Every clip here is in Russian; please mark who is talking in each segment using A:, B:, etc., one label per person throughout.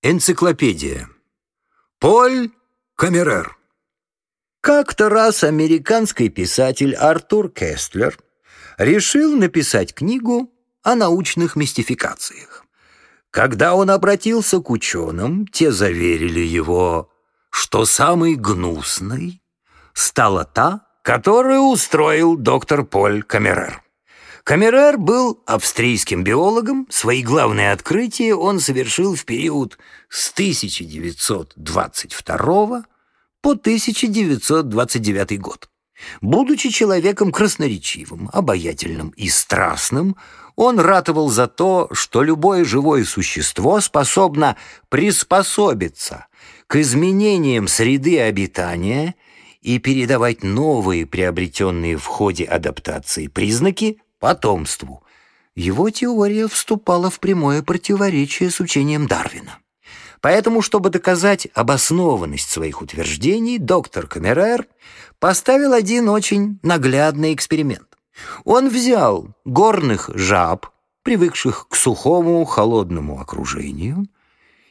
A: Энциклопедия. Поль Камерер. Как-то раз американский писатель Артур Кестлер решил написать книгу о научных мистификациях. Когда он обратился к ученым, те заверили его, что самой гнусной стала та, которую устроил доктор Поль Камерер. Камерер был австрийским биологом. Свои главные открытия он совершил в период с 1922 по 1929 год. Будучи человеком красноречивым, обаятельным и страстным, он ратовал за то, что любое живое существо способно приспособиться к изменениям среды обитания и передавать новые приобретенные в ходе адаптации признаки потомству. Его теория вступала в прямое противоречие с учением Дарвина. Поэтому, чтобы доказать обоснованность своих утверждений, доктор Камерер поставил один очень наглядный эксперимент. Он взял горных жаб, привыкших к сухому холодному окружению,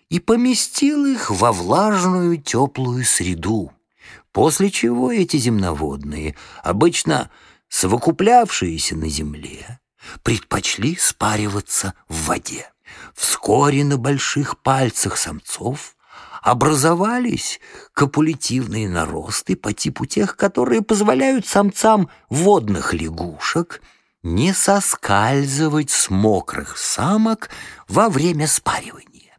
A: и поместил их во влажную теплую среду, после чего эти земноводные, обычно совокуплявшиеся на земле, предпочли спариваться в воде. Вскоре на больших пальцах самцов образовались копулятивные наросты по типу тех, которые позволяют самцам водных лягушек не соскальзывать с мокрых самок во время спаривания.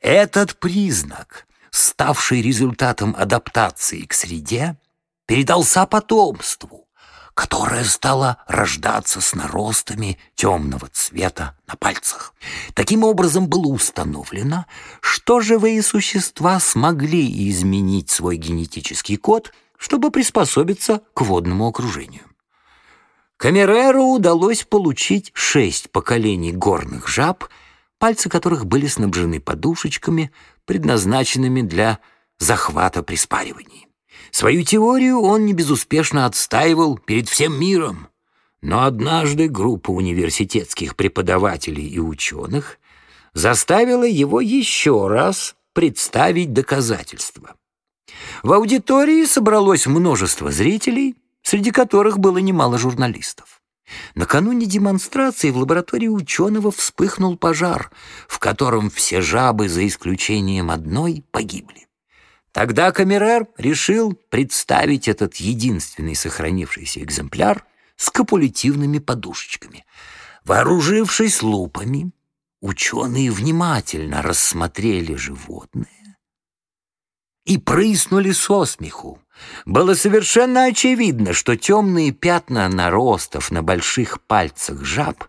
A: Этот признак, ставший результатом адаптации к среде, передался потомству, которая стала рождаться с наростами темного цвета на пальцах. Таким образом было установлено, что живые существа смогли изменить свой генетический код, чтобы приспособиться к водному окружению. Камереру удалось получить шесть поколений горных жаб, пальцы которых были снабжены подушечками, предназначенными для захвата при спаривании. Свою теорию он не безуспешно отстаивал перед всем миром. Но однажды группа университетских преподавателей и ученых заставила его еще раз представить доказательства. В аудитории собралось множество зрителей, среди которых было немало журналистов. Накануне демонстрации в лаборатории ученого вспыхнул пожар, в котором все жабы, за исключением одной, погибли. Тогда Камерер решил представить этот единственный сохранившийся экземпляр с копулятивными подушечками. Вооружившись лупами, ученые внимательно рассмотрели животное и прыснули со смеху. Было совершенно очевидно, что темные пятна наростов на больших пальцах жаб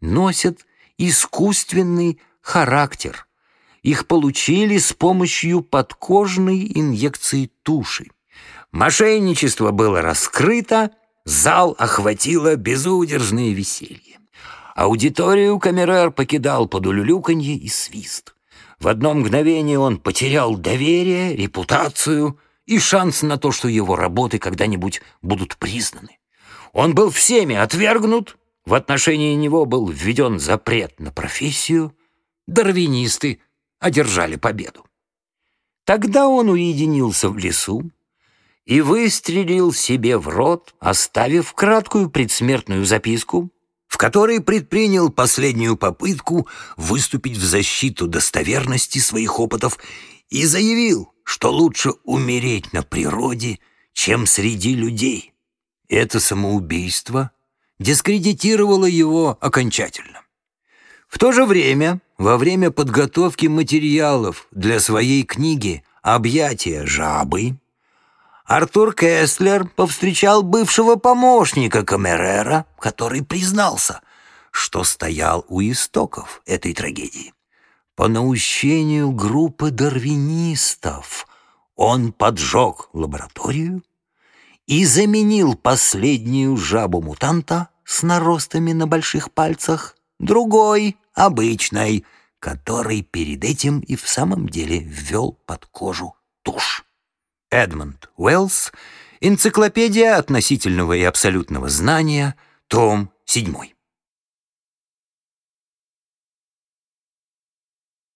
A: носят искусственный характер – их получили с помощью подкожной инъекции туши. Мошенничество было раскрыто, зал охватило безудержное веселье. Аудиторию Камерер покидал под улюлюканье и свист. В одно мгновение он потерял доверие, репутацию и шанс на то, что его работы когда-нибудь будут признаны. Он был всеми отвергнут, в отношении него был введен запрет на профессию. Дарвинисты одержали победу. Тогда он уединился в лесу и выстрелил себе в рот, оставив краткую предсмертную записку, в которой предпринял последнюю попытку выступить в защиту достоверности своих опытов и заявил, что лучше умереть на природе, чем среди людей. Это самоубийство дискредитировало его окончательно. В то же время, во время подготовки материалов для своей книги «Объятия жабы», Артур Кестлер повстречал бывшего помощника Камерера, который признался, что стоял у истоков этой трагедии. По наущению группы дарвинистов он поджег лабораторию и заменил последнюю жабу-мутанта с наростами на больших пальцах другой, обычной, который перед этим и в самом деле ввел под кожу тушь. Эдмонд Уэллс «Энциклопедия относительного и абсолютного знания», том 7.